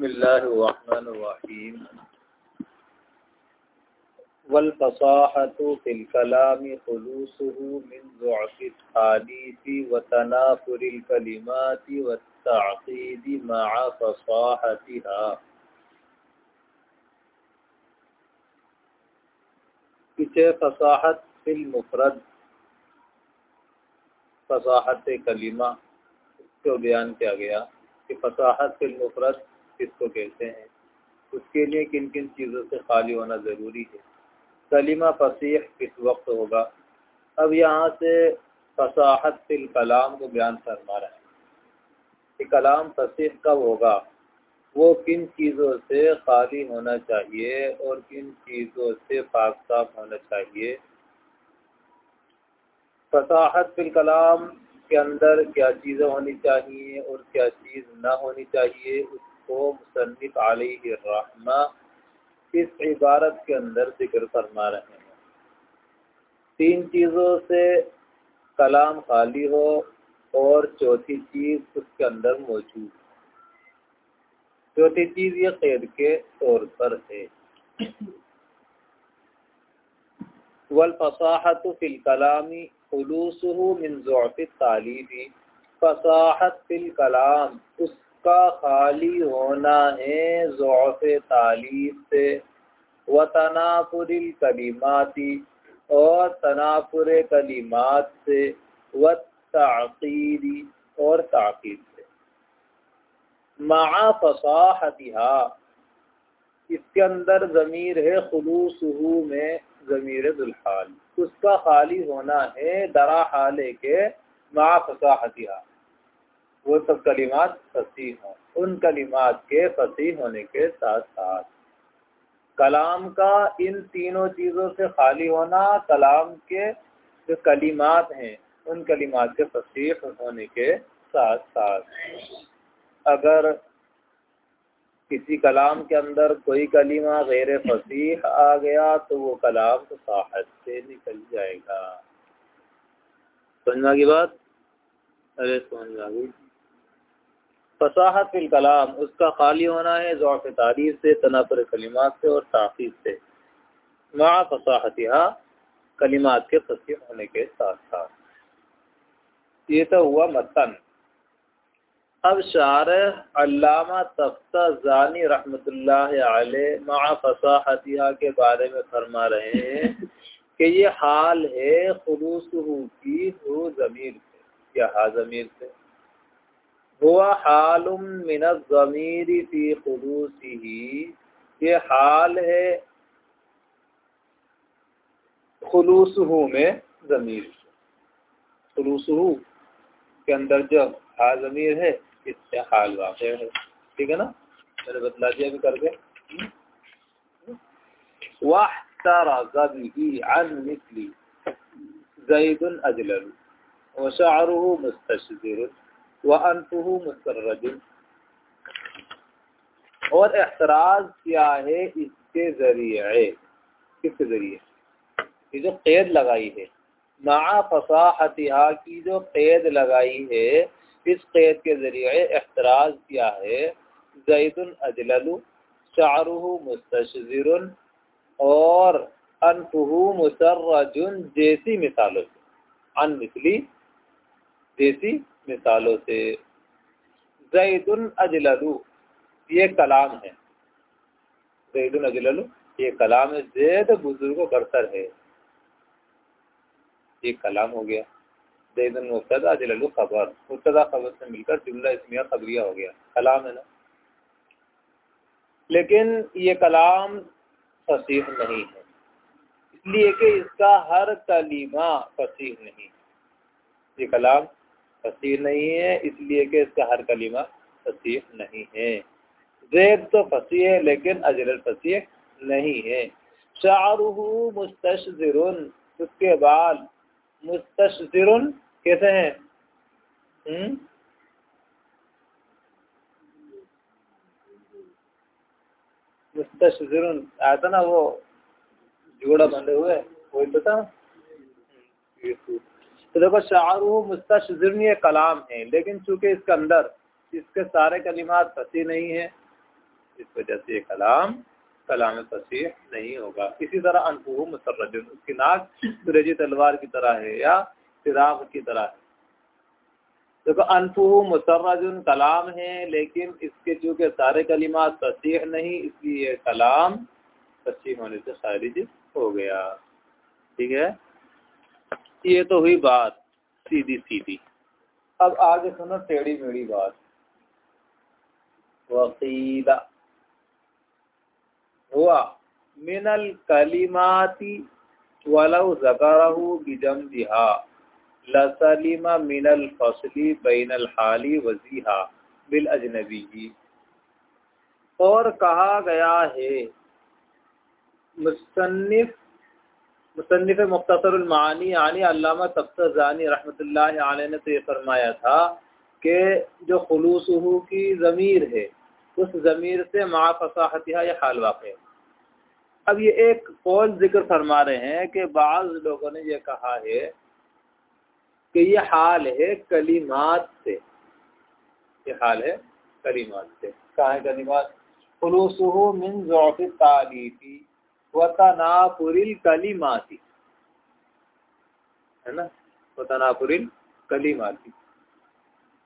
बसमीम वलफ़साहतु फ़िल कलाम मिन ज़ुअफ़ि व तनाफुरिल व तअक़ीदि मअ फ़साहतिहा पीछे फसाहत फिल मुफरद फसाहत कलीमा को बयान किया गया कि फसाहत फिल मुफरद किसको कहते हैं? उसके लिए किन किन चीज़ों से खाली होना ज़रूरी है? कलीमा फसीह किस वक्त होगा। अब यहाँ से फसाहत फिल कलाम को बयान फरमा रहा है। कि कलाम फसीह कब होगा? वो किन चीज़ों से खाली होना चाहिए और किन चीज़ों से पाक साफ़ होना चाहिए? फसाहत फिल कलाम के अंदर क्या चीज़ें होनी चाहिए और क्या चीज़ ना होनी चाहिए? उसको मुसनफ़ रहमा, इस इबारत के अंदर ज़िक्र फरमा रहे हैं। तीन चीज़ों से कलाम खाली हो और चौथी चीज़ उसके अंदर मौजूद चौथी चीज़ ये कैद के तौर पर है। वल फसाहत फिल कलामी खलूसहु मिन ज़ुअफ़ तालीबी फसाहत फिल कलाम, उस का खाली होना है ज़ौफ़ तालीब से। व तनाफुरिल कलिमाती और तनाफुर कलिमात से। व ताक़ीदी और ताक़ीद से। मा इसके अंदर ज़मीर है खलूस में ज़मीर दुल्हाल। उसका खाली होना है दरा हाले के मा फसाहतिहा वो सब कलिमात फसी हों, उन कलिमात के फसी होने के साथ साथ कलाम का इन तीनों चीज़ों से खाली होना, कलाम के जो कलिमात हैं, उन कलिमात के फसीह होने के साथ साथ अगर किसी कलाम के अंदर कोई कलीमा गैर फसीह आ गया तो वो कलाम तो से निकल जाएगा। समझना की बात? अरे, समझ गई। फसाहत फिल कलाम, उसका खाली होना है ज़ौफ़ तारीफ़ से, तनाफर कलिमात से और ताक़ीब से। मा फसाहतिहा, कलिमात के फसी होने के साथ साथ। ये तो हुआ मतन। अब शार अल्लामा तफ्ता जानी रहमतुल्लाह मा फसाहतिहा के बारे में फरमा रहे हैं कि ये हाल है खलूस की हो ज़मीर से, या हा ज़मीर से। हुआ हालुम मिनत ज़मीरी फ़ी खलूसी ये हाल है खलूसहू में ज़मीर। खलूसहू के अंदर जो हा ज़मीर है, इससे हाल वाक़ है। ठीक है ना? मैंने बतला दिया भी करके। वाह बिही अन मिसली जैदुन अजलल वशारुहु मुस्तशदिर व मुस्तरजुल और एतराज़ क्या है इसके ज़रिए, किसके ज़रिए? ये जो कैद लगाई है। मा फसाहतिहा, की जो कैद लगाई है, इस कैद के ज़रिए एतराज़ क्या है। जैदुन अजललु शाहरुहु मुस्तशर और अनफुहु मुसर्रजुन, जैसी मिसालों से। अन मिसली, जैसी मिसालों से। जैदुन अजललू, ये कलाम है। जैदुन अजललू, ये कलाम है। जैद बुज़ुर्ग बरतर है। ये कलाम हो गया। जैदुन मुबतदा अजललू खबर। मुबतदा खबर से मिलकर जुमला इसमिया खबरिया हो गया। कलाम है ना? लेकिन ये कलाम फसीह नहीं है। इसलिए कि इसका हर कलीमा फसीह नहीं है। ये कलाम फसीह नहीं है, इसलिए कि इसका हर कलीमा फसीह नहीं है। जैद तो फसीह है, लेकिन अजर फसीह नहीं है। शाहरुहू मुस्तशर उसके बाद मुस्तशर कैसे हैं? हम्म? मुस्तशर आया था ना वो, जोड़ा बंधे हुए वही पता? तो देखो, शाहरुह मुस्तशरनी कलाम है, लेकिन चूँकि इसके अंदर इसके सारे कलिमात फंसी नहीं है, इस वजह से ये कलाम कलाम फसीह नहीं होगा। इसी तरह अनफू मुसरजन उसकी नाक सूरजी तलवार की तरह है या फिराक की तरह है। देखो अनफू मुसरजन कलाम है, लेकिन इसके चूँकि सारे कलिमात फसीह नहीं, इसलिए कलाम फसीह होने से खारिज हो गया। ठीक है? ये तो हुई बात सीधी सीधी। अब आगे सुनो टेढ़ी मेढ़ी बात। वकीला हुआ। मिनल कलिमाती वलव जकरहु बिजम दिहा लसलिमा मिनल फसली बैनल हाली वजीहा बिल अजनबी। और कहा गया है मुसन्फ मुसनफ़ मुख्तसरमानी यानी तफ्तानी रहमत ने तो ये फरमाया था कि जो खलूस की ज़मीर है, उस ज़मीर से मा फसाहतिया या हाल वाक़ अब ये एक कौल ज़िक्र फरमा रहे हैं कि बाज़ लोगों ने यह कहा है कि ये हाल है कलीमात से। ये हाल है कलीमात से। कहा है कलीमात, खलूस मिन ज़ौफ़ तालीफ़ी। वतनापुरिल कलीमाती। है ना? वतनापुरिल कलीमाती।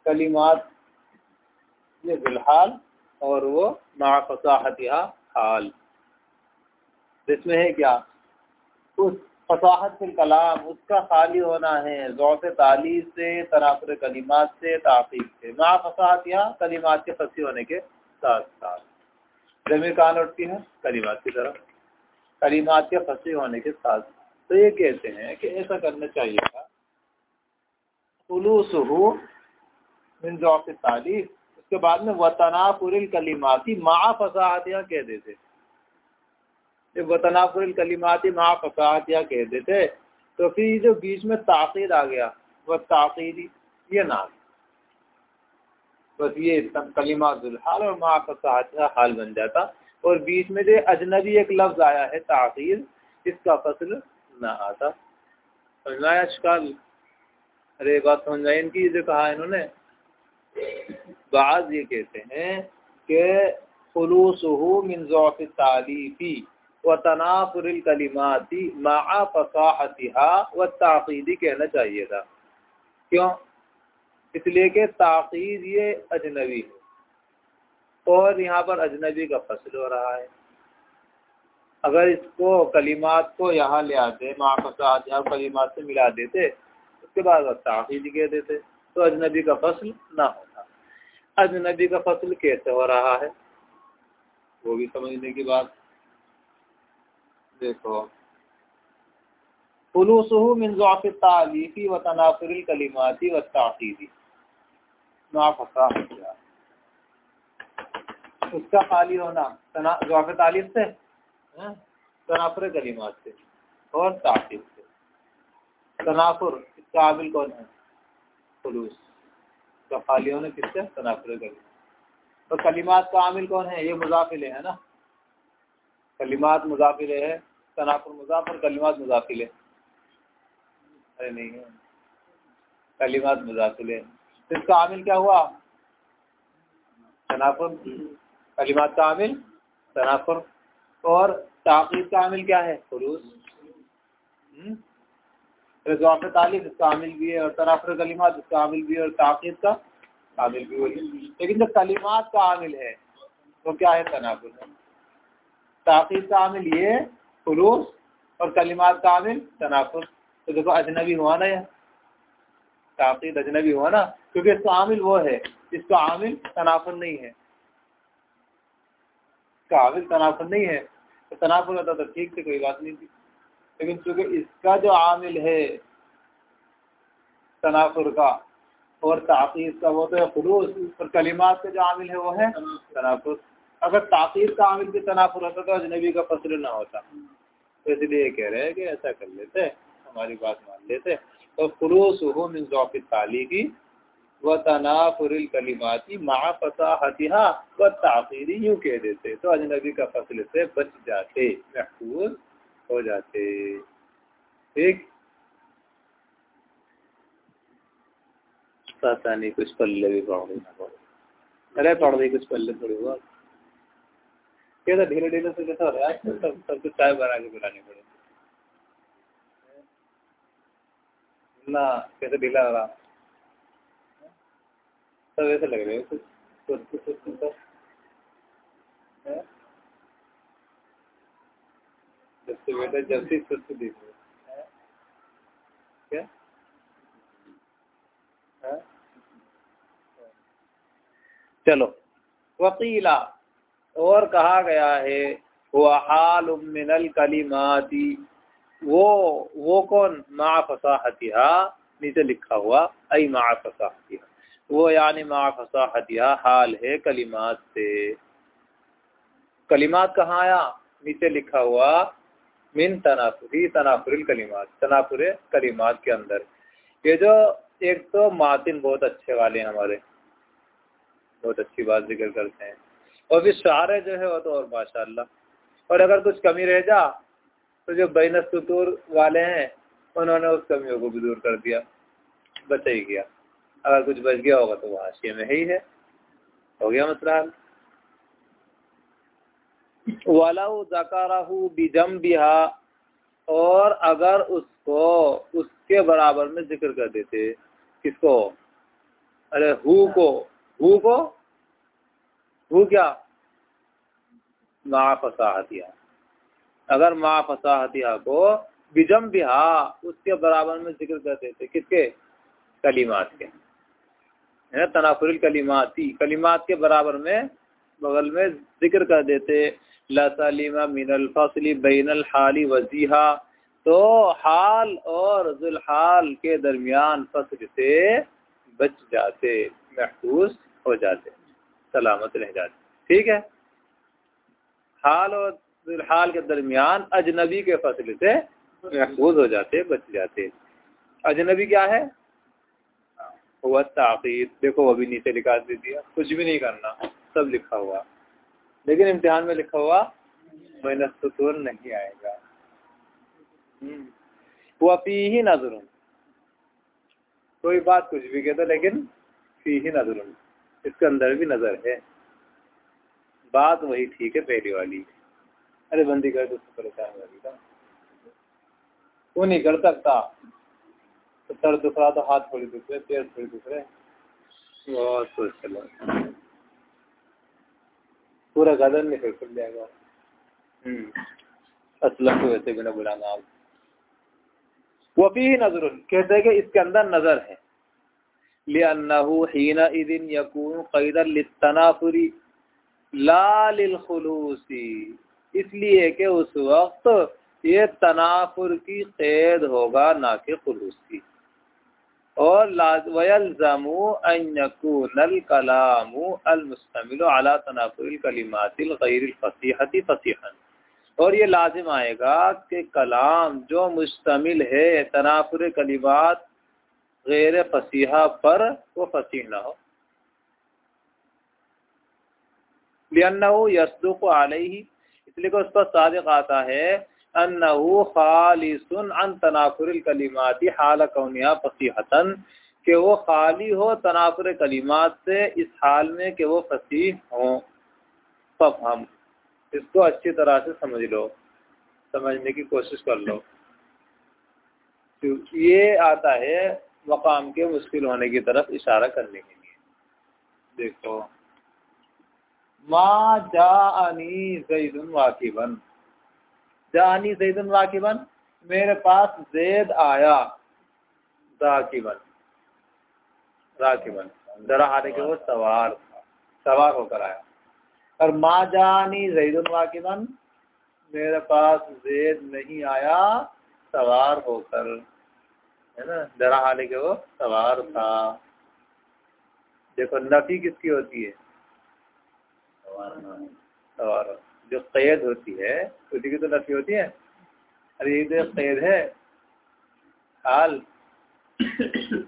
कलीमात ये फ़िलहाल और वो माफसाहतिया हाल जिसमें है क्या? उस फसाहत फिल कलाम, उसका खाली होना है। ज़ौफ़ ताली से तनाफुर कलीमात से ताक़ीब से। मा फसाहतिया कलीमात के फंसी होने के साथ साथ ज़मीन कहाँ लौटती है? कलीमात की तरफ़। करीमात के फंसे होने के साथ। तो ये कहते हैं कि ऐसा करना चाहिए था। तालीफ। उसके बाद में वतनापुर कलीमाती मा फसाहतिया कह देते। जब वतनापुर कलीमाती मा फसाहतिया कह देते तो फिर जो बीच में ताकीद आ गया, वह ताकीदी ये नाम। बस ये कलीमा हाल और मा फसाहतिया हाल बन जाता। और बीच में जो अजनबी एक लफ्ज आया है ताखिर इसका फ़सल न आता। समझाया शिकाल, अरे बात समझ आई इनकी, जो कहा इन्होंने। बाज ये कहते हैं कि खलूस मिन तालीफी व तनाफुर कलिमाती मा फसाहतिहा व ताक़ीदी कहना चाहिए था। क्यों? इसलिए कि ताक़ीद ये अजनबी है। और यहाँ पर अजनबी का फ़सल हो रहा है। अगर इसको कलीमात को यहाँ ले आते माफसात या कलीमात से मिला देते, उसके बाद ताकीद कह देते तो अजनबी का फ़सल ना होता। अजनबी का फ़सल कैसे हो रहा है, वो भी समझने की बात। देखो खुलूसहू मिन ज़ाफ़ तालीफ़ी व तनाफुर कलिमाती व ताक़ीदी माफसा उसका खाली होना जवाब तालीफ से तनाफुर कलीमात से, और ताकिब से। तनाफुर इसका आमिल कौन है? खलूस का खाली होना किससे? तनाफुर कलीमात तो कलीमात का आमिल कौन है? ये मुजाफिले है ना? कलीमात मुजाफिले है तनाफुर मुजाफर कलीमात मुजाफिले। अरे नहीं है। कलीमात मुजाफिले। इसका आमिल क्या हुआ? तनाफुर कलिमात का आमिल तनाफर। और ताकीद का आमिल क्या है? खलूस। हम्म? तालीफ इसका आमिल भी है और तनाफर कलिमात इसका आमिल भी है और ताकीद का आमिल भी वही। लेकिन जो कलिमात का आमिल है, वो क्या है? तनाफुर ताकीद का आमिल ये खलूस और कलिमात का आमिल, तनाफुर। तो देखो, अजनबी हुआ ना यह। ताकीद अजनबी हुआ ना, क्योंकि इसका आमिल वो है, इसका आमिल तनाफुर नहीं है। काबिल तनाफर नहीं है। तो तनाफर होता तो ठीक से कोई बात नहीं थी। लेकिन चूँकि इसका जो आमिल है, तनाफुर का, और ताकीद का, वो तो है खलूस और कलिमात का जो आमिल है वो है तनाफुर। अगर ताकीद का आमिल भी तनाफुर होता तो अजनबी का फ़सल ना होता। तो इसलिए कह रहे हैं कि ऐसा कर लेते, हमारी बात मान लेते। तो खलूस हो मिन ताली की व तनाफुरिल कलिमाती मा फसाहतिहा व ताखीरी यूँ कह देते। तो अजनबी का फ़सल से बच जाते, महफूज हो जाते। ठीक पता नहीं, कुछ पल्ले भी पढ़ अरे पढ़ रही कुछ पल्ले थोड़ी बहुत कैसे ढीले ढीले से कैसा हो रहा है सब सब कुछ चाय बना के पिलानी पड़े। ना, कैसे ढीला हो रहा? सब ऐसे लग रहे हो कुछ कुछ कुछ जब से सुस्त दिख। क्या? चलो। वकीला, और कहा गया है वह हाल मिनल कलिमाती। वो वो कौन? मा फसाहतिहा नीचे लिखा हुआ आई मा फसाहतिहा वो यानी मा फसाहतिहा हाल है कलिमात से। कलिमात कहाँ आया? नीचे लिखा हुआ, मिन तनाफुरी तनाफुर कलिमात तनाफुर कलिमात के अंदर। ये जो एक तो मातिन बहुत अच्छे वाले हैं हमारे। बहुत अच्छी बात ज़िक्र करते हैं। और फिर शारे जो है वो तो और माशाल्लाह। और अगर कुछ कमी रह जा तो जो बैन वाले हैं, उन्होंने उस कमियों को भी दूर कर दिया बचा ही गया अगर कुछ बच गया होगा तो वो हाशिए में ही है हो। गया मसला वाला जकाराहू बिजम बिहा और अगर उसको, उसके बराबर में ज़िक्र कर देते, किसको? अरे who co. Who co? Who क्या? मा फसाहतिया अगर मा फसाहतिया को बिजम बिहा उसके बराबर में ज़िक्र कर देते, किसके? कलीमात के। है तनाफुल कलीमाती। कलीमात के बराबर में, बगल में ज़िक्र कर देते लसलीमा मिनल फसली बैनल हाली वजीहा। तो हाल और जुलहाल के दरमियान फ़सल से बच जाते, महफूज हो जाते, सलामत रह जाते। ठीक है? हाल और जुलहाल के दरमियान अजनबी के फ़सल से महफूज हो जाते, बच जाते। अजनबी क्या है? हुआ देखो अभी नीचे लिखा दे दिया, कुछ भी नहीं करना, सब लिखा हुआ। लेकिन इम्तिहान में लिखा हुआ मेहनत तो नहीं आएगा। हम्म। वह फ़ी ही नज़र कोई बात कुछ भी कहते लेकिन फ़ी ही नज़र इसके अंदर भी नज़र है। बात वही ठीक है, पहली वाली। अरे बंदी कर तो परेशान वाली था वो नहीं कर सकता। तो सर दुख रहा तो हाथ थोड़ी दुख रहे पैर थोड़ी रहे। बहुत सोच चलो पूरा गदन में फिर खुल जाएगा। असलम को वैसे भी ना बुलाना आप वफी नज़र कहते हैं कि इसके अंदर नज़र है। इदिन यकून कैदर लितनाफुरी ला लिलखुलूसी इसलिए कि उस वक्त ये तनाफुर की कैद होगा ना कि खुलूस। की और वयलजमु अन यकून कलामु अलमुस्तमिल अला तनाफुर कलिमातिल गैर फसीहती फसीहन। और ये लाजिम आएगा कि कलाम जो मुश्तमिल है, तनाफुर कलिमात गैर फसीहा पर वो फसीह ना हो। लियन्नहु यसदुक अलैहि, इसलिए उस पर सादिक आता है अन्नहु खालिसुन अन तनाफुर कलिमाती हाल कौनिया फसीहतन कि वो खाली हो तनाफुर कलिमात से इस हाल में कि वो फसीह हो हम इसको अच्छी तरह से समझ लो समझने की कोशिश कर लो ये आता है मकाम के मुश्किल होने की तरफ़ इशारा करने के लिए देखो माँ जानी जैदुन वाकिबन जानी जैदुन वाकिबन मेरे पास जैद आया, राकिबन। राकिबन जरा हारे के वो सवार सवार होकर आया। और माँ जानी जैदुल वाकिबन मेरे पास जैद नहीं आया, सवार होकर, है ना डरा हाले के वो सवार था। देखो, नफी किसकी होती है? सवार जो कैद होती है, उसी की तो नफी होती है। अरे ये कैद है हाल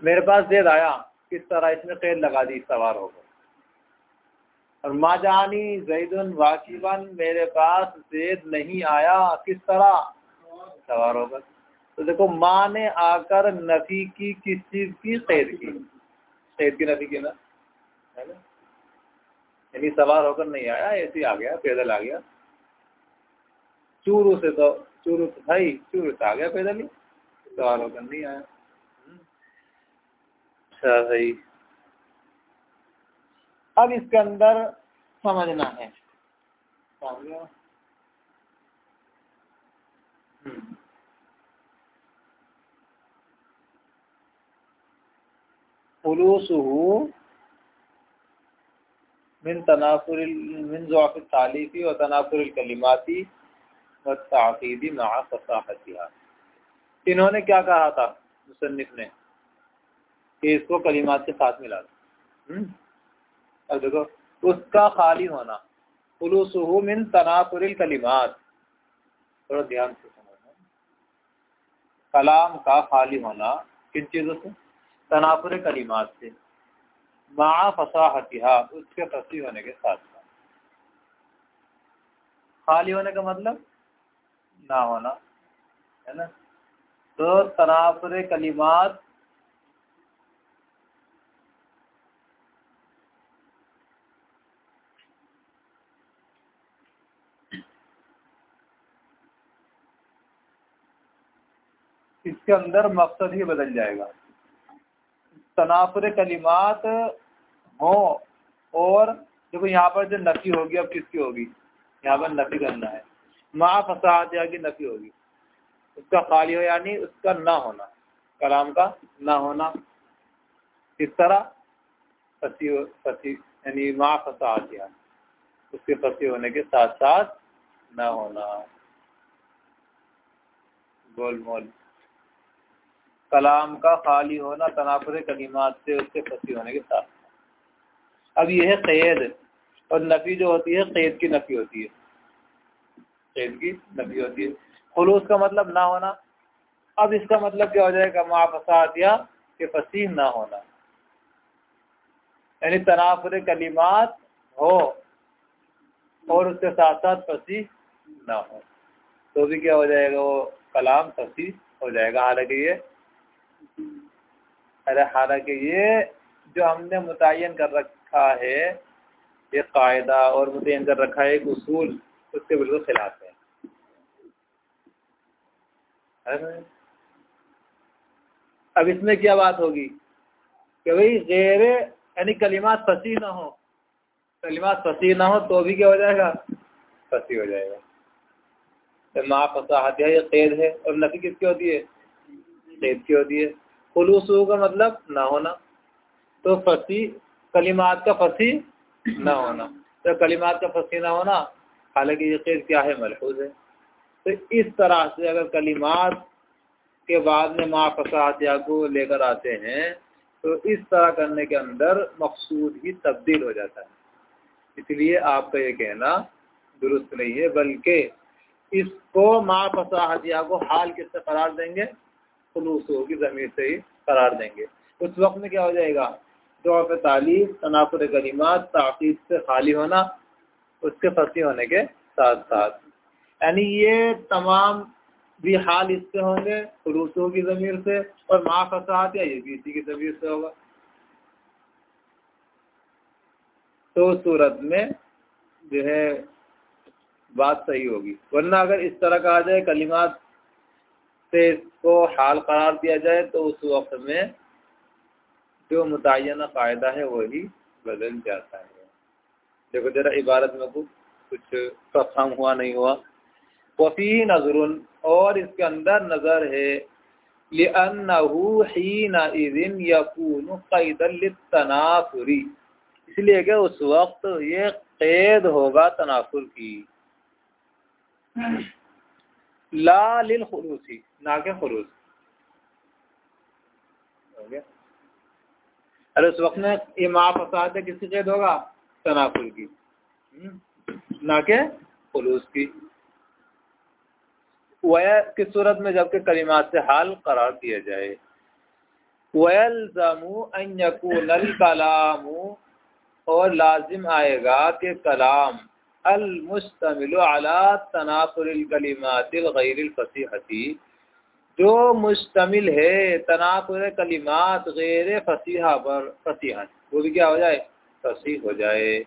मेरे पास जैद आया किस तरह इसमें कैद लगा दी, सवार होकर और माजानी जैदन वाकिबन, मेरे पास जैद नहीं आया, किस तरह? सवार होकर तो देखो, माँ ने आकर नफी की किस चीज़ की? कैद की। कैद की नफी की ना? है ना? यानी सवार होकर नहीं आया, ऐसे आ गया, पैदल आ गया। चूरू से तो चूरू तो भाई चूरू से आ गया पैदल ही। सवाल होकर नहीं आया। अच्छा भाई अब इसके अंदर समझना है। खुलूसहू मिन तनाफुर मिन ज़ुआफ़ तालीफ़ी व तनाफुर कलिमाती। ताक़ीदी मा फसाहतिहा इन्होंने क्या कहा था मुसन्निफ ने? कि इसको कलिमात के साथ मिला दो। हम्म? अब देखो, उसका खाली होना। खुलूसहू मिन तनाफुर कलिमात। थोड़ा ध्यान से समझना। कलाम का खाली होना किन चीज़ों से? तनाफुर कलिमात से। मा फसाहतिहा, उसके फसी होने के साथ। खाली होने का मतलब? ना होना, है ना? तो तनाफुर कलिमात इसके अंदर मकसद ही बदल जाएगा। तनाफुर कलिमात हो और देखो यहाँ पर जो नफी होगी, अब किसकी होगी? यहाँ पर नफी करना है। माँ फसाद की नफी होगी। उसका खाली हो यानी उसका ना होना, कलाम का ना होना। किस तरह फसी फसी, यानी माँ फसाद या, उसके फसी होने के साथ साथ ना होना। गोल मोल कलाम का खाली होना तनाफुर कलीमात से उसके फसी होने के साथ। अब यह है कैद और नफ़ी जो होती है कैद की नफ़ी होती है। कैद की नफ़ी होती है। खलूस का मतलब ना होना। अब इसका मतलब क्या हो जाएगा? माँ फसाद या कि फसी ना होना। यानी तनाफुर कलीमात हो और उसके साथ साथ फसी ना हो। तो भी क्या हो जाएगा? वो कलाम फसी हो जाएगा। हालाँकि ये, अरे हालाँकि ये जो हमने मुतन कर रखा है, ये कायदा और मुतन कर रखा है, एक उसूल, उसके बिल्कुल खिलाफ है अब इसमें क्या बात होगी? कि भाई गैर, यानी कलिमात फसी ना हो। कलिमात फसी ना हो तो भी क्या हो जाएगा? फसी हो जाएगा। तो माँ फसाहत है, ये कैद है, और नफी किसकी होती है? कैद की होती है। खुलूस का मतलब ना होना। तो फसी, कलिमात का फसी ना होना। तो कलिमात का फसी ना होना, हालाँकि ये कैद क्या है? महफूज है। तो इस तरह से अगर कलिमात के बाद में माँ फसाहतिया को लेकर आते हैं तो इस तरह करने के अंदर मकसूद ही तब्दील हो जाता है। इसलिए आपका ये कहना दुरुस्त नहीं है, बल्कि इसको माँ फसाहतिया को हाल किससे करार देंगे? खलूस होगी ज़मीर से ही करार देंगे। उस वक्त में क्या हो जाएगा? जवाब तालीम तनाफुर कलीमत, ताकीद से खाली होना, उसके फंसी होने के साथ साथ यानी ये तमाम भी हाल इससे होंगे, रूसों की ज़मीर से और माँ फसाद या ये भी इसी की ज़मीर से होगा। तो सूरत में जो है बात सही होगी। वरना अगर इस तरह कहा जाए, कलिमात से इसको हाल करार दिया जाए तो उस वक्त में जो मुतन फ़ायदा है, वही बदल जाता है। देखो जरा इबारत में कुछ कुछ फम हुआ, नहीं हुआ। वफ़ी नज़र और इसके अंदर नज़र है तनाफुरी इसलिए कि उस वक्त ये कैद होगा तनाफुर की। लिल खलूसी ना के खलूस अरे उस वक्त में ये माँ फसाद किसकी कैद होगा? तनाफुल की। हम्म, ना के खलूस की। वह किस सूरत में जबकि कलिमात से हाल करार दिया जाए। वयलजमू अन यकून कलामू, और लाजिम आएगा कि कलाम अलमुस्तमिल अला तनाफुरकलिमातिलगैरफसीहती जो मुश्तमिल है तनाफुर कलिमात गैर फसीहा पर फसीहन वो भी क्या हो जाए? फसीह हो जाए।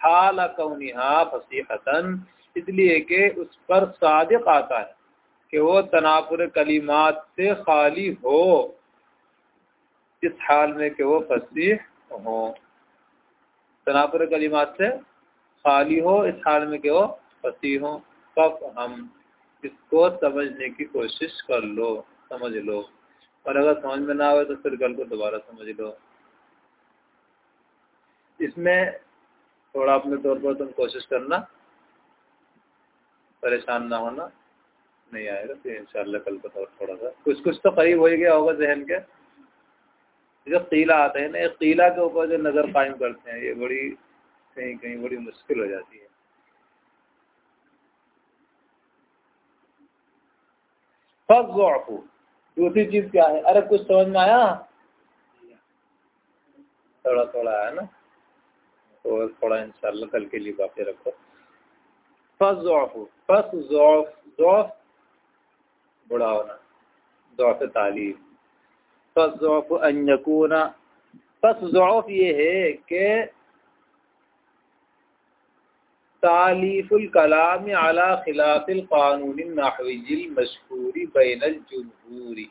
हाल कौनिहा फसीहतन इसलिए कि उस पर सादिक आता है कि वो तनाफुर कलिमात से खाली हो इस हाल में कि वो फसीह हो तनाफुर कलिमात से खाली हो इस हाल में कि वो फसीह हो कब हम इसको समझने की कोशिश कर लो समझ लो और अगर समझ में ना आए तो फिर कल को दोबारा समझ लो। इसमें थोड़ा अपने तौर पर तुम कोशिश करना, परेशान ना होना, नहीं आएगा फिर इंशाल्लाह कल को थोड़ा सा। कुछ कुछ तो करीब हो ही गया होगा जहन के। जो कीला आते हैं ना एक कीला के ऊपर जो नज़र कायम करते हैं, ये बड़ी कहीं कहीं बड़ी मुश्किल हो जाती है। दूसरी चीज़ क्या है? अरे कुछ समझ में आया? थोड़ा थोड़ा आया ना? तो थोड़ा इंशाल्लाह कल के लिए बाकी रखो। फस फस ज़ौफ बड़ा होना ज़ौफ तालीम। फस ज़ौफ अनकूना फस ज़ौफ ये है कि तालीफ़ुल कलाम अला खिलाफ़िल क़ानून नहवी मशहूरी बैन जमहूरी।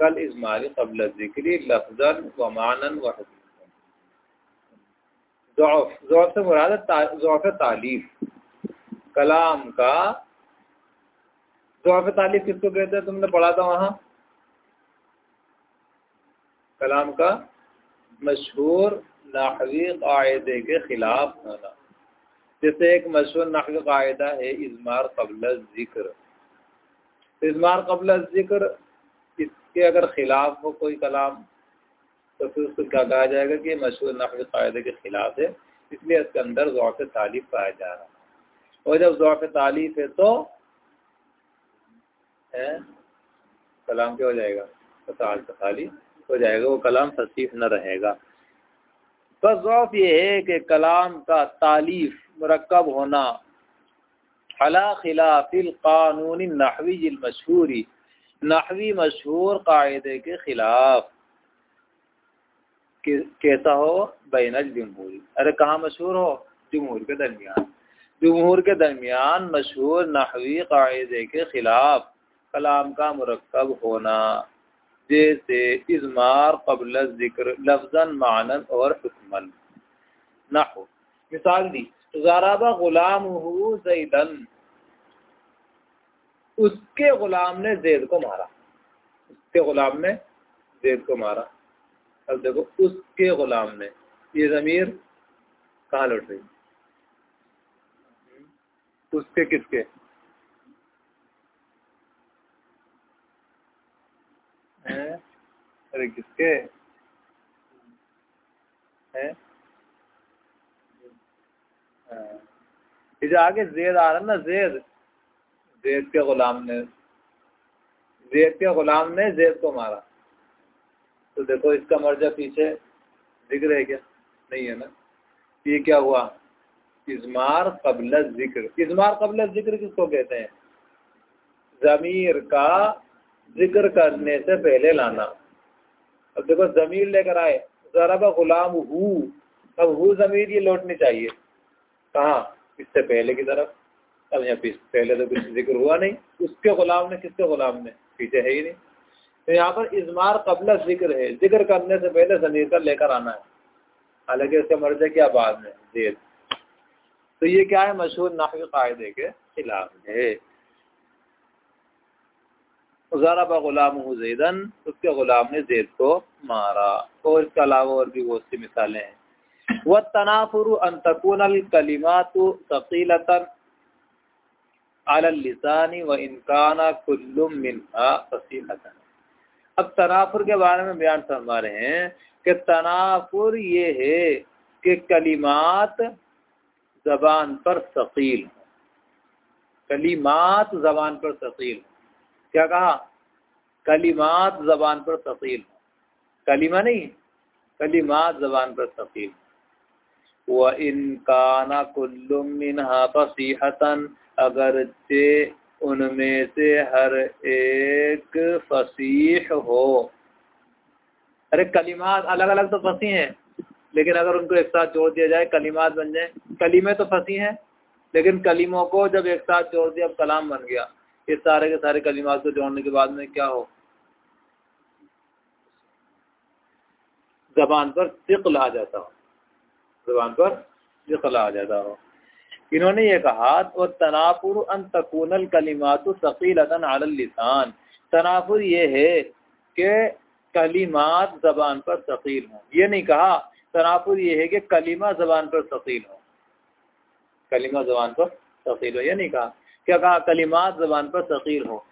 कल इजमाल कबल ज़िक्री लफ्ज़न व मानन व ज़ौफ ज़ौफ से मुराद ज़ौफ तालीफ। कलाम का, ज़ौफ तालीफ किसको कहते हैं? तुमने पढ़ा था वहाँ? कलाम का मशहूर नाहवी कायदे के खिलाफ होना जैसे एक मशहूर नकल कायदा है, इजमार कबल ज़िक्र। इजमार कबल ज़िक्र, इसके अगर खिलाफ हो कोई कलाम तो फिर उसको क्या कहा जाएगा कि मशहूर नकल कायदे के खिलाफ है, इसलिए इसके अंदर ज़ौफ़ तालीफ पाया जा रहा है। और जब ज़ौफ़ तालीफ है तो है, कलाम क्या हो जाएगा? तो ताली हो जाएगा, वो कलाम फसीफ न रहेगा। बस ज़ौफ़ ये है कि कलाम का तालीफ मरकब होना। अला खिलाफिल कानूनी नहवी मशहूरी। नहवी मशहूर कायदे के खिलाफ। कैसा हो? बैन जमहूरी। अरे कहाँ मशहूर हो? जमहूर के दरमियान। जमहूर के दरमियान मशहूर नहवी कायदे के खिलाफ कलाम का मरकब होना। जैसे इजमार कबल ज़िक्र, लफ्जन, मानन और हुक्मन नहू मिसाल दी। ज़राबा गुलाम जैदन। उसके गुलाम ने जैद को मारा। उसके गुलाम ने जैद को मारा। अब देखो, उसके गुलाम ने, ये ज़मीर कहाँ लौट रही उसके किसके? हैं? अरे किसके? हैं? हाँ। जो आगे जेद आ रहा है ना जेद जेद के गुलाम ने जेद के गुलाम ने जेद को मारा। तो देखो इसका मर्जा पीछे ज़िक्र है क्या? नहीं है ना? ये क्या हुआ? इजमार कबल ज़िक्र। इजमार कबल ज़िक्र किसको कहते हैं? जमीर का ज़िक्र करने से पहले लाना। अब देखो जमीर लेकर आए। जरा गुलाम हु। अब हु जमीर, ये लौटनी चाहिए। कहा, इससे पहले की तरफ़, अब यहाँ पहले तो कुछ ज़िक्र हुआ नहीं, उसके गुलाम ने, किसके गुलाम ने? पीछे है ही नहीं। तो यहाँ पर इजमार कबल ज़िक्र है। ज़िक्र करने से पहले जमीर का लेकर आना है। हालाँकि उसका मर्ज क्या बाद में जेद तो ये क्या है? मशहूर नाफी कायदे के खिलाफ है। ज़रा गुलाम जैदन, उसके गुलाम ने जैद को मारा। और इसके अलावा और भी बहुत सी मिसालें हैं। व तनाफुर अंतकुन कलिमात तकीलतन अलसानी व इनकाना कुल्लुम मिनहा फसीहतन अब तनाफुर के बारे में बयान फरमा रहे हैं कि तनाफुर ये है कि कलिमात जबान पर सकील कलिमात जबान पर सकील क्या कहा? कलिमात जबान पर सकील कलिमा नहीं, कलिमात जबान पर सकील व इनकाना कुल्लुम मिनहा फसीहतन अगर उनमें से हर एक फसीह हो। अरे कलिमात अलग अलग तो फंसी हैं, लेकिन अगर उनको एक साथ जोड़ दिया जाए, कलिमात बन जाए। कलीमें तो फंसी हैं, लेकिन कलीमों को जब एक साथ जोड़ दिया, अब कलाम बन गया। इस सारे के सारे कलिमात को जोड़ने के बाद में क्या हो? जबान पर तिकल आ जाता हो। जबान पर तिकल आ जाता हो। इन्होंने ये कहा और तनाफुर अन तकूनल कलिमात सकीलतन लिसान। तनाफुर ये है कि कलिमात जबान पर सकील हो। ये नहीं कहा, तनाफुर ये है कि कलिमा जबान पर सकील हो। कलिमा जबान पर सकील हो, ये नहीं कहा क्या कहा कलिमात जबान पर सकील हो।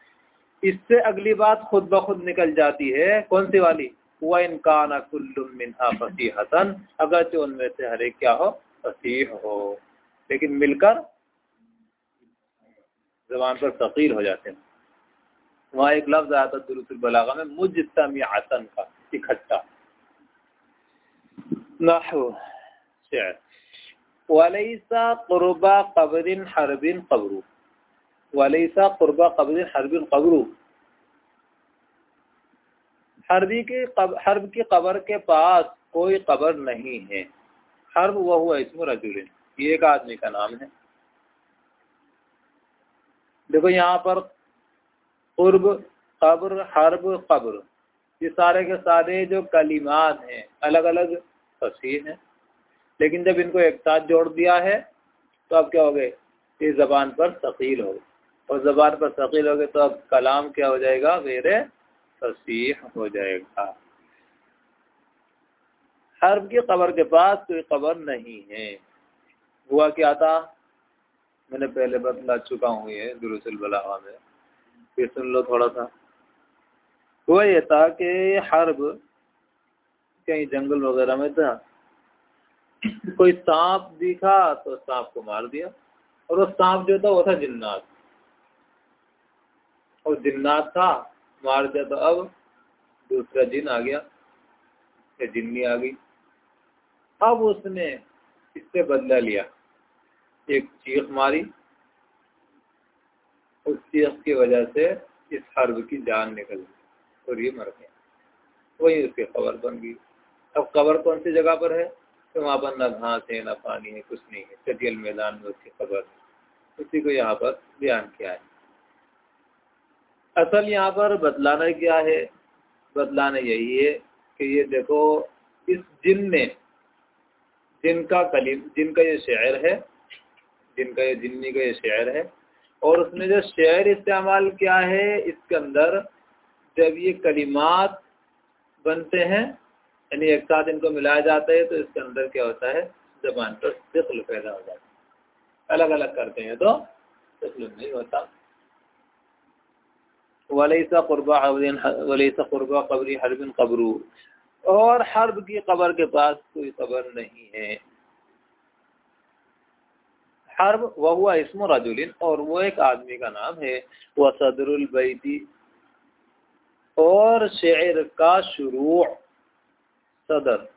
इससे अगली बात खुद ब खुद निकल जाती है। कौन सी वाली? व इनकान मिनहा फसीहतन, अगरचे उनमें से हर क्या हो? फसीह हो। लेकिन मिलकर जबान पर तकील हो जाते हैं। वहाँ एक लफ्ज आया था दुरुसुल बलागा में मुजतम आसन का, इकट्ठा। वलीसा कुर्बा कबरिन हरबिन कबरू। वलीसा कुर्बा कबरिन हरबिन कबरू। हरबी के हर्ब की कबर के पास कोई कबर नहीं है। हर्ब वह हुआ इसमें रजुलिन। ये एक आदमी का नाम है। देखो यहाँ पर कुर्ब कब्र, हर्ब, कब्र। ये सारे के सारे जो कलिमात हैं अलग अलग तस्वीर हैं। लेकिन जब इनको एक साथ जोड़ दिया है तो अब क्या हो गए? इस जबान पर शकील हो और जबान पर शकील हो गए तो अब कलाम क्या हो जाएगा? मेरे तस्वीर हो जाएगा। हर्ब की कबर के पास कोई कबर नहीं है। हुआ क्या था? मैंने पहले बतला चुका हूँ ये दुरुसल में। फिर सुन लो थोड़ा सा। हुआ ये था कि हर्ब कहीं जंगल वगैरह में था। कोई सांप दिखा तो सांप को मार दिया। और वो सांप जो था वो था जिन्नात। और जिन्नात था मार दिया तो अब दूसरा जिन आ गया, या जिन्नी आ गई। अब उसने इससे बदला लिया। एक चीख मारी, उस चीख की वजह से इस हर्ब की जान निकल गई और ये मर गया। वही उसकी खबर बन गई। अब कबर कौन सी जगह पर है? तो वहाँ पर न घास है, ना पानी है, कुछ नहीं है। चटियल मैदान में उसकी खबर उसी को यहाँ पर बयान किया है। असल यहाँ पर बदलाना क्या है? बदलाना यही है कि ये देखो, इस जिन ने जिनका कलीम, जिनका ये शेर है, जिनका ये जिन्नी का ये शायर है, और उसने जो शेर इस्तेमाल किया है, इसके अंदर जब ये कलिमात बनते हैं, यानी एक साथ इनको मिलाया जाता है तो इसके अंदर क्या होता है? जबान पर शिकल पैदा हो जाता है। अलग अलग करते हैं तो शिकल नहीं होता। वलीसा कुर्बा वलीसा कुर्बा कबरी हरबिन कबरू। और हर्ब की कबर के पास कोई कबर नहीं है। हर्ब वह हुआ इसम रजुलिन, और वो एक आदमी का नाम है, वह सदरुल बैती। और शेर का शुरू, सदर।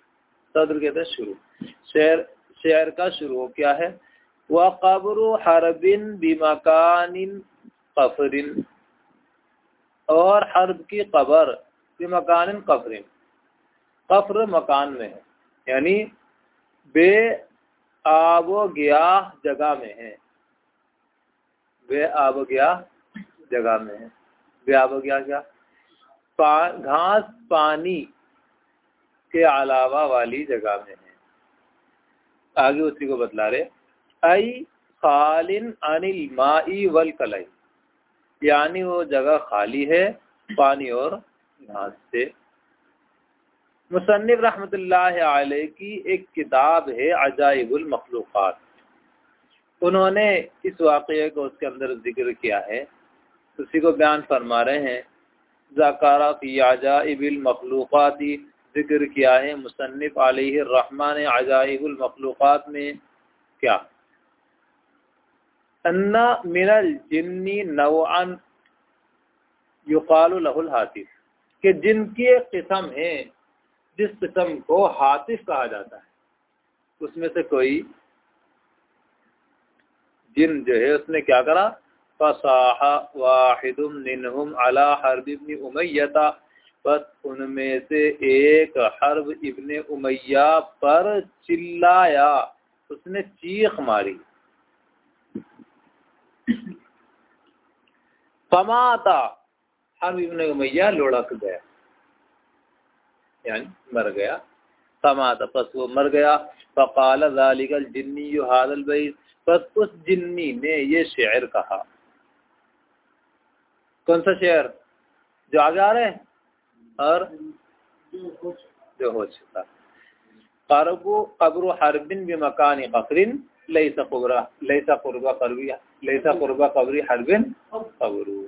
सदर कहते हैं शुरू। शेर शेर का शुरू क्या है? वह कब्र हरबिन बिमकान कफरिन। और हर्ब की कबर भी मकान कफरिन कफ्र मकान में है यानी बे आब गया जगह में है। बे आब गया जगह में है। बे आब गया क्या? पा, घास पानी के अलावा वाली जगह में है। आगे उसी को बतला रहे आई खालिन अनिल माई वल कलाई। यानी वो जगह खाली है पानी और घास से। मुसन्फ रहमत की एक किताब है अजाइबुल मखलूक़ात। उन्होंने इस वाक़े को उसके अंदर ज़िक्र किया है। उसी को बयान फरमा रहे हैं। ज़ाकारा फ़ी अजाइबिल मखलूक़ाती ज़िक्र किया है मुसन्फ रहमान अजाइबुल मखलूक़ात में। क्या? अन्ना मिनल जिन्नी नवान युकाल हातिफ कि जिनकी एक किस्म है जिस किस्म को हातिफ कहा जाता है उसमें से कोई जिन जो है उसने क्या करा फसाह वाहिदुम निनहुम अला हरब इब्न उमय्यता बस उनमें से एक हर्ब इब्ने उमैया पर चिल्लाया उसने चीख मारी फमाता। हर्ब इब्ने उमैया लुढ़क गया यानी मर गया। फमाता, बस वो मर गया। फ़काल जालिकल जिन्नी हादल बैत। बस उस जिन्नी ने ये शेर कहा। कौन सा शेर? जो आगे आ रहे और? जो हो चुका। करबो कब्र हरबिन भी मकान कफरिन लईसा कुबरा लईसा कुर्बा कबरी लईसा कुर्बा कबरी हरबिन कब्रू।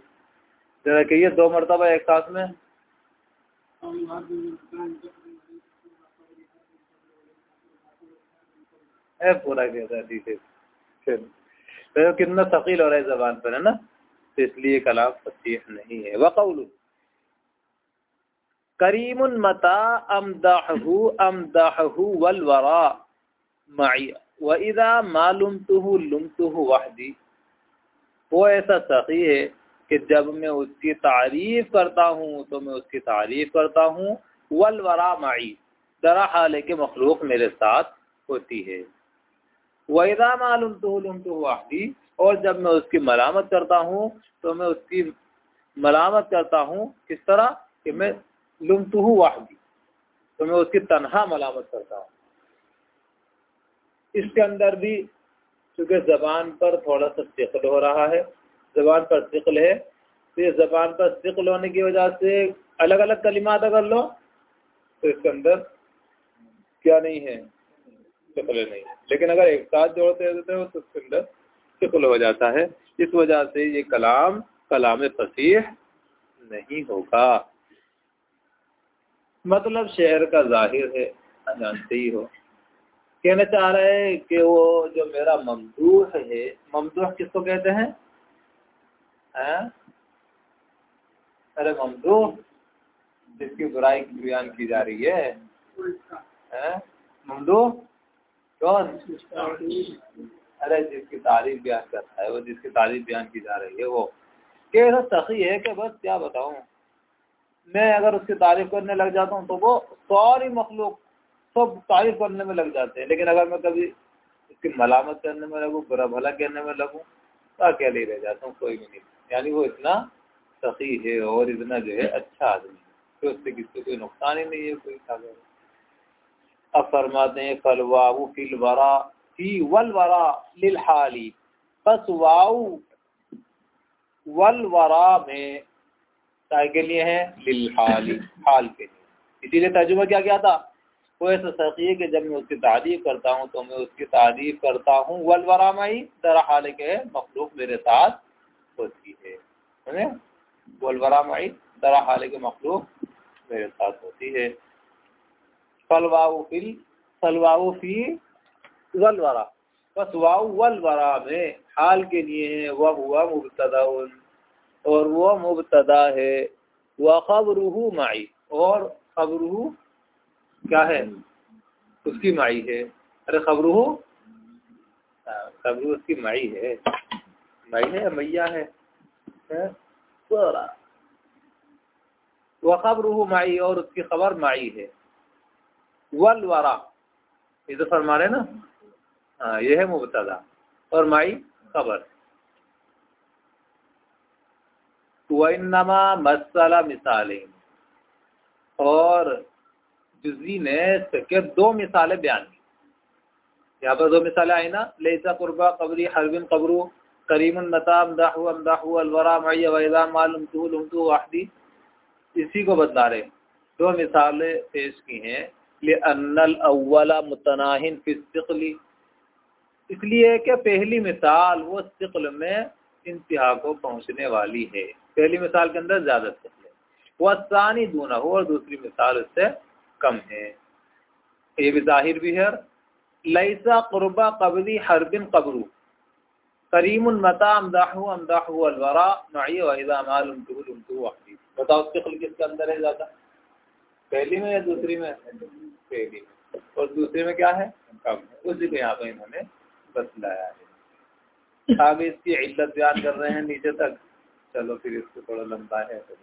जरा कहिए, दो मरतबा एक साथ में। है पूरा कहता है ठीक फिर कितना शकील हो रहा है जबान पर, है ना? तो इसलिए कलाम फसीह नहीं है। वक़ौल करीम मता अमदाहू अमदाहू वलवरा माई, व इदा मालूम तुहू लुम तुहू वाहदी। वो ऐसा सही है कि जब मैं उसकी तारीफ़ करता हूँ तो मैं उसकी तारीफ़ करता हूँ। वलवरा माई दरा हाल के मखलूक मेरे साथ होती है। वैदा मालूम तो तो और जब मैं उसकी मलामत करता हूँ तो मैं उसकी मलामत करता हूँ किस तरह कि मैं लुमतुहू वाहदी तो मैं उसकी तनहा मलामत करता हूँ। इसके अंदर भी चूँकि जबान पर थोड़ा सा शिकल हो रहा है जबान पर शिकल है तो ये जबान पर शिकल होने की वजह से अलग अलग कलिमात अगर लो तो इसके अंदर क्या नहीं है? शिकल नहीं है। लेकिन अगर एक साथ जोड़ते रहते हो तो उसके अंदर शिकल हो जाता है। इस वजह से ये कलाम कलाम फसीह नहीं होगा। मतलब शहर का ज़ाहिर है, जानते ही हो। कहना चाह रहे हैं कि वो जो मेरा ममदूह है ममदूह किसको कहते हैं है? अरे ममदूह जिसकी बुराई बयान की जा रही है? ममदूह कौन? अरे जिसकी तारीफ़ बयान करता है, वो जिसकी तारीफ़ बयान की जा रही है, वो। कैसा सही है कि बस क्या बताऊँ? मैं अगर उसकी तारीफ़ करने लग जाता हूँ तो वो सारी मखलूक सब तारीफ़ करने में लग जाते हैं। लेकिन अगर मैं कभी उसकी मलामत करने में लगूँ, बुरा भला कहने में लगूँ तो अकेले रह जाता हूँ, कोई भी नहीं। यानी वो इतना सही है और इतना जो है अच्छा आदमी है। तो उससे किसी कोई नुकसान ही नहीं है, कोई अब फरमाते हैं फलवाऊ फिल वरा, फ़ी वल वरा लिल हाली। बस वाऊ वल वरा में काय के लिए है? लिल हाली, हाल के लिए। इसीलिए तजुर्बा क्या क्या था? वो ऐसा सही है कि जब मैं उसकी तारीफ़ करता हूँ तो मैं उसकी तारीफ़ करता हूँ। वल वरा माई दरा हाल के मखलूक मेरे साथ होती है। वल वरा माई दरा हाल के मखलूक मेरे साथ होती है। फलवाऊ फिल, फलवाऊ फ़ी वलवरा। बस वाऊ वलवरा में हाल के लिए है, वह हुआ मुबतदा और वो मुबतदा है, वह खबरूह माई। और खबरूह क्या है? उसकी माई है। अरे खबरूह? खबरू उसकी माई है। माई है मैया है, है? वह खबरूह माई और उसकी खबर माई है। वल वरा। ये तो फरमा रहे ना? हाँ ये है मुबतदा। और माई खबर। वनमा मसला मिसालें। और जुजी ने के दो मिसालें बयान की। यहाँ पर दो मिसालें आई ना? लेसा कुर्बा कबरी हरबिन कबरू। करीम मता अमदाहू अमदाहू अलवरा मैया वैदा मालूम तू वाहदी। इसी को बतला रहे दो मिसालें पेश की हैं। अनल अव्वला मुतनाहिन फिसली इसलिए कि पहली मिसाल वो शिकल में इंतहा को पहुँचने वाली है। पहली मिसाल के अंदर ज़्यादा शिकल है। वह आसानी दूना हो और दूसरी मिसाल उससे कम है। ये भी ज़ाहिर भी है। लईसा कुरबा कबली हर दिन कबरू। करीम मता अमदाहू अमदाहू अलवरा माई वाहिदा माल बताओ शिकल किसके अंदर है ज़्यादा? पहली में या दूसरी में? पहली में। और दूसरी में क्या है? कम उसी को यहाँ पे इन्होंने बतलाया है। आगे इसकी इल्लत बयान कर रहे हैं नीचे तक। चलो फिर इसको थोड़ा लंबा है तो